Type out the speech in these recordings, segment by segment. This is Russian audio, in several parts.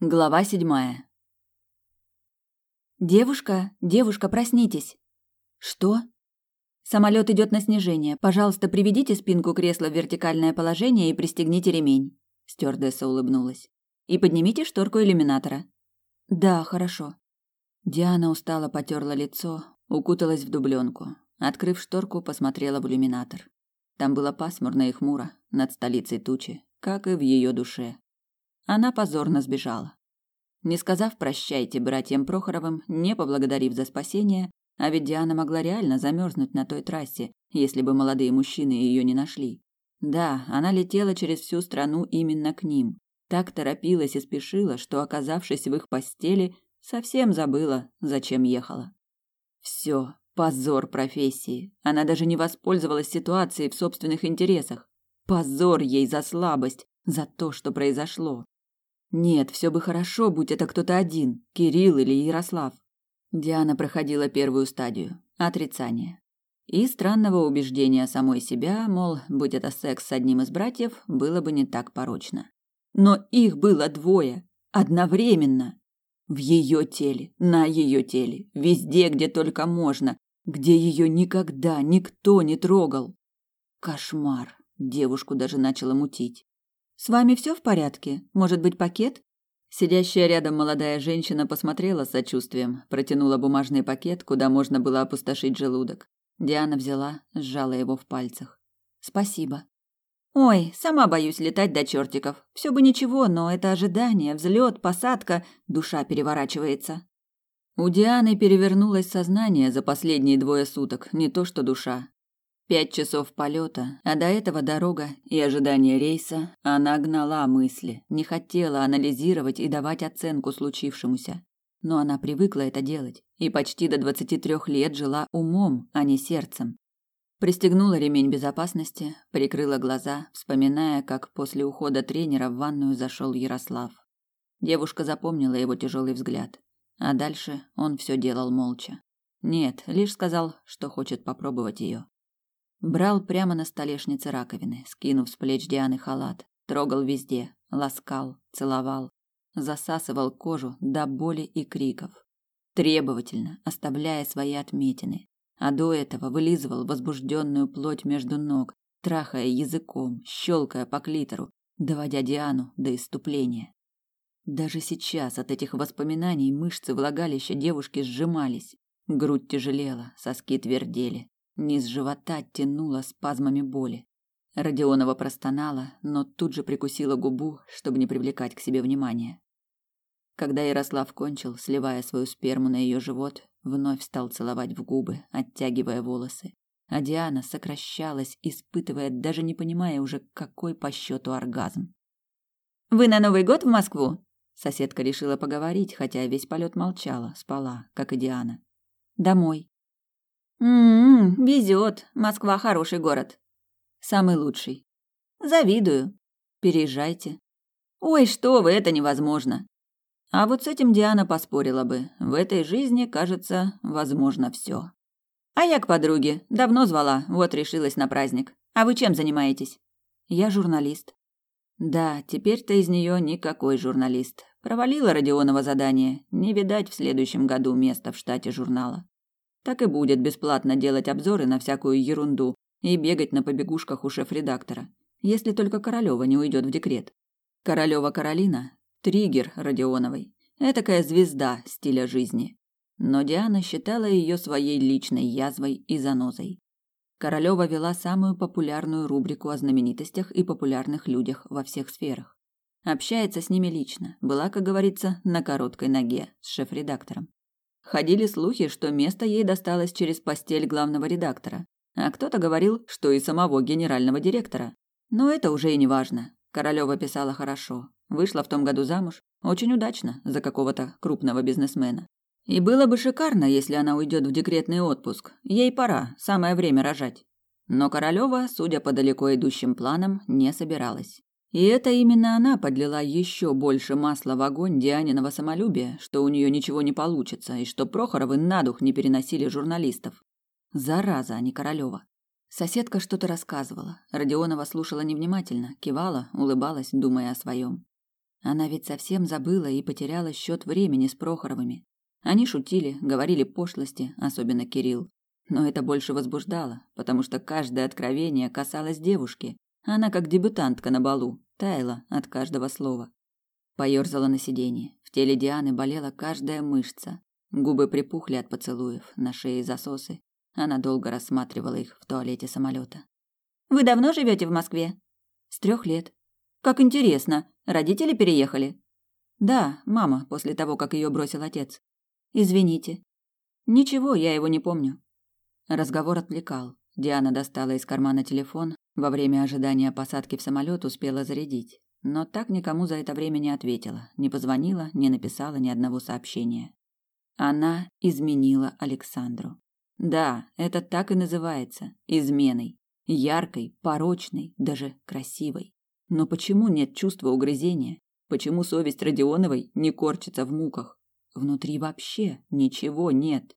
Глава седьмая. Девушка, девушка, проснитесь. Что? Самолет идет на снижение. Пожалуйста, приведите спинку кресла в вертикальное положение и пристегните ремень. Стюардесса улыбнулась. И поднимите шторку иллюминатора. Да, хорошо. Диана устало потерла лицо, укуталась в дубленку. Открыв шторку, посмотрела в иллюминатор. Там было пасмурно и хмуро, над столицей тучи, как и в ее душе. Она позорно сбежала. Не сказав «прощайте» братьям Прохоровым, не поблагодарив за спасение, а ведь Диана могла реально замерзнуть на той трассе, если бы молодые мужчины ее не нашли. Да, она летела через всю страну именно к ним. Так торопилась и спешила, что, оказавшись в их постели, совсем забыла, зачем ехала. Все, позор профессии. Она даже не воспользовалась ситуацией в собственных интересах. Позор ей за слабость, за то, что произошло. Нет, все бы хорошо, будь это кто-то один, Кирилл или Ярослав. Диана проходила первую стадию отрицание. И странного убеждения самой себя, мол, будь это секс с одним из братьев, было бы не так порочно. Но их было двое, одновременно. В ее теле, на ее теле, везде, где только можно, где ее никогда никто не трогал. Кошмар. Девушку даже начала мутить. С вами все в порядке? Может быть, пакет? Сидящая рядом молодая женщина посмотрела с сочувствием, протянула бумажный пакет, куда можно было опустошить желудок. Диана взяла, сжала его в пальцах. Спасибо. Ой, сама боюсь летать до чертиков. Все бы ничего, но это ожидание, взлет, посадка, душа переворачивается. У Дианы перевернулось сознание за последние двое суток, не то что душа. Пять часов полета, а до этого дорога и ожидание рейса, она гнала мысли, не хотела анализировать и давать оценку случившемуся. Но она привыкла это делать и почти до двадцати трех лет жила умом, а не сердцем. Пристегнула ремень безопасности, прикрыла глаза, вспоминая, как после ухода тренера в ванную зашел Ярослав. Девушка запомнила его тяжелый взгляд, а дальше он все делал молча. Нет, лишь сказал, что хочет попробовать ее. Брал прямо на столешнице раковины, скинув с плеч Дианы халат, трогал везде, ласкал, целовал, засасывал кожу до боли и криков, требовательно оставляя свои отметины, а до этого вылизывал возбужденную плоть между ног, трахая языком, щелкая по клитору, доводя Диану до иступления. Даже сейчас от этих воспоминаний мышцы влагалища девушки сжимались, грудь тяжелела, соски твердели, Низ живота тянуло спазмами боли. Родионова простонала, но тут же прикусила губу, чтобы не привлекать к себе внимания. Когда Ярослав кончил, сливая свою сперму на ее живот, вновь стал целовать в губы, оттягивая волосы. А Диана сокращалась, испытывая, даже не понимая уже, какой по счету оргазм. «Вы на Новый год в Москву?» Соседка решила поговорить, хотя весь полет молчала, спала, как и Диана. «Домой», М-м, везет. Москва хороший город. Самый лучший. Завидую. Переезжайте. Ой, что вы, это невозможно. А вот с этим Диана поспорила бы. В этой жизни, кажется, возможно все. А я к подруге. Давно звала, вот решилась на праздник. А вы чем занимаетесь? Я журналист. Да, теперь-то из нее никакой журналист. Провалила Родионова задание. Не видать в следующем году места в штате журнала так и будет бесплатно делать обзоры на всякую ерунду и бегать на побегушках у шеф-редактора, если только Королева не уйдет в декрет. Королева Каролина – триггер Родионовой, этакая звезда стиля жизни. Но Диана считала ее своей личной язвой и занозой. Королева вела самую популярную рубрику о знаменитостях и популярных людях во всех сферах. Общается с ними лично, была, как говорится, на короткой ноге с шеф-редактором. Ходили слухи, что место ей досталось через постель главного редактора, а кто-то говорил, что и самого генерального директора. Но это уже и не важно. Королева писала хорошо, вышла в том году замуж, очень удачно, за какого-то крупного бизнесмена. И было бы шикарно, если она уйдет в декретный отпуск. Ей пора, самое время рожать. Но Королева, судя по далеко идущим планам, не собиралась. И это именно она подлила еще больше масла в огонь Дианиного самолюбия, что у нее ничего не получится, и что Прохоровы на дух не переносили журналистов. Зараза, а не Королева. Соседка что-то рассказывала. Родионова слушала невнимательно, кивала, улыбалась, думая о своем. Она ведь совсем забыла и потеряла счет времени с Прохоровыми. Они шутили, говорили пошлости, особенно Кирилл. Но это больше возбуждало, потому что каждое откровение касалось девушки. Она, как дебютантка на балу, таяла от каждого слова. Поёрзала на сиденье. В теле Дианы болела каждая мышца. Губы припухли от поцелуев, на шее засосы. Она долго рассматривала их в туалете самолета. «Вы давно живете в Москве?» «С трех лет». «Как интересно. Родители переехали?» «Да, мама, после того, как ее бросил отец». «Извините». «Ничего, я его не помню». Разговор отвлекал. Диана достала из кармана телефон, во время ожидания посадки в самолет успела зарядить, но так никому за это время не ответила, не позвонила, не написала ни одного сообщения. Она изменила Александру. Да, это так и называется изменой. Яркой, порочной, даже красивой. Но почему нет чувства угрызения? Почему совесть Родионовой не корчится в муках? Внутри вообще ничего нет.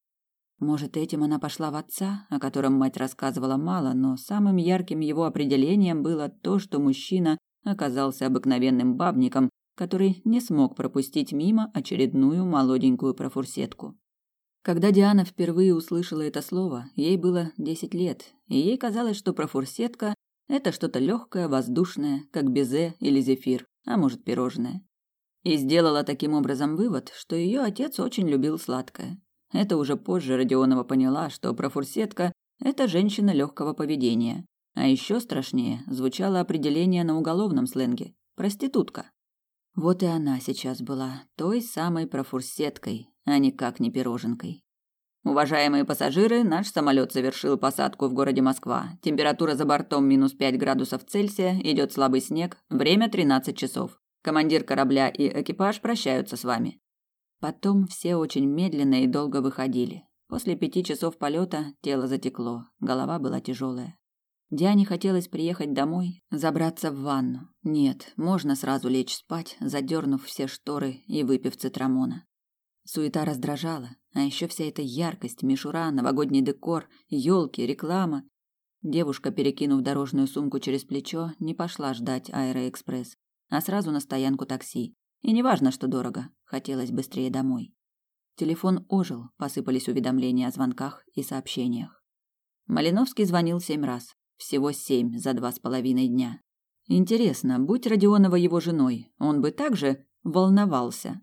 Может, этим она пошла в отца, о котором мать рассказывала мало, но самым ярким его определением было то, что мужчина оказался обыкновенным бабником, который не смог пропустить мимо очередную молоденькую профурсетку. Когда Диана впервые услышала это слово, ей было десять лет, и ей казалось, что профурсетка – это что-то легкое, воздушное, как безе или зефир, а может пирожное. И сделала таким образом вывод, что ее отец очень любил сладкое. Это уже позже Родионова поняла, что профурсетка – это женщина легкого поведения. А еще страшнее звучало определение на уголовном сленге – проститутка. Вот и она сейчас была той самой профурсеткой, а никак не пироженкой. Уважаемые пассажиры, наш самолет совершил посадку в городе Москва. Температура за бортом минус 5 градусов Цельсия, идет слабый снег, время 13 часов. Командир корабля и экипаж прощаются с вами. Потом все очень медленно и долго выходили. После пяти часов полета тело затекло, голова была тяжелая. Диане хотелось приехать домой, забраться в ванну. Нет, можно сразу лечь спать, задернув все шторы и выпив цитрамона. Суета раздражала, а еще вся эта яркость, мишура, новогодний декор, елки, реклама. Девушка, перекинув дорожную сумку через плечо, не пошла ждать аэроэкспресс, а сразу на стоянку такси. И неважно, что дорого, хотелось быстрее домой. Телефон ожил, посыпались уведомления о звонках и сообщениях. Малиновский звонил семь раз, всего семь за два с половиной дня. Интересно, будь Родионова его женой, он бы также волновался.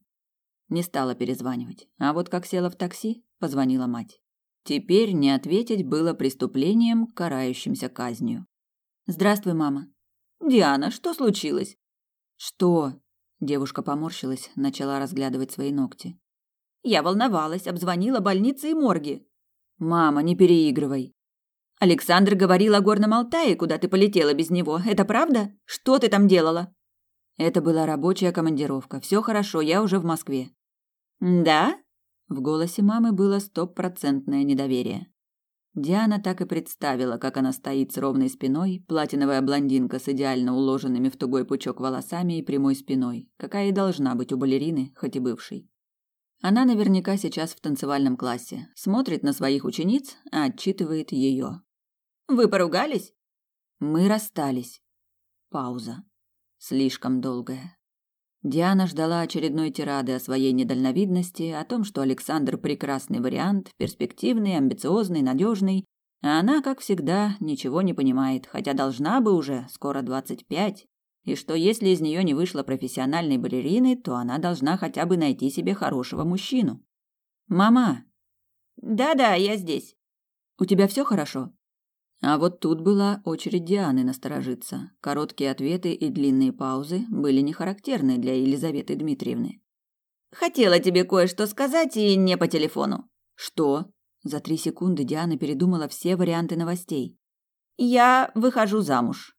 Не стала перезванивать, а вот как села в такси, позвонила мать. Теперь не ответить было преступлением, карающимся казнью. «Здравствуй, мама». «Диана, что случилось?» «Что?» Девушка поморщилась, начала разглядывать свои ногти. Я волновалась, обзвонила больницы и морги. Мама, не переигрывай. Александр говорил о Горном Алтае, куда ты полетела без него. Это правда? Что ты там делала? Это была рабочая командировка. Все хорошо, я уже в Москве. Да? В голосе мамы было стопроцентное недоверие. Диана так и представила, как она стоит с ровной спиной, платиновая блондинка с идеально уложенными в тугой пучок волосами и прямой спиной, какая и должна быть у балерины, хоть и бывшей. Она наверняка сейчас в танцевальном классе, смотрит на своих учениц, а отчитывает ее. «Вы поругались?» «Мы расстались». Пауза. Слишком долгая. Диана ждала очередной тирады о своей недальновидности, о том, что Александр прекрасный вариант, перспективный, амбициозный, надежный, а она, как всегда, ничего не понимает, хотя должна бы уже, скоро двадцать пять, и что если из нее не вышло профессиональной балерины, то она должна хотя бы найти себе хорошего мужчину. «Мама!» «Да-да, я здесь». «У тебя все хорошо?» А вот тут была очередь Дианы насторожиться. Короткие ответы и длинные паузы были не характерны для Елизаветы Дмитриевны. «Хотела тебе кое-что сказать и не по телефону». «Что?» За три секунды Диана передумала все варианты новостей. «Я выхожу замуж».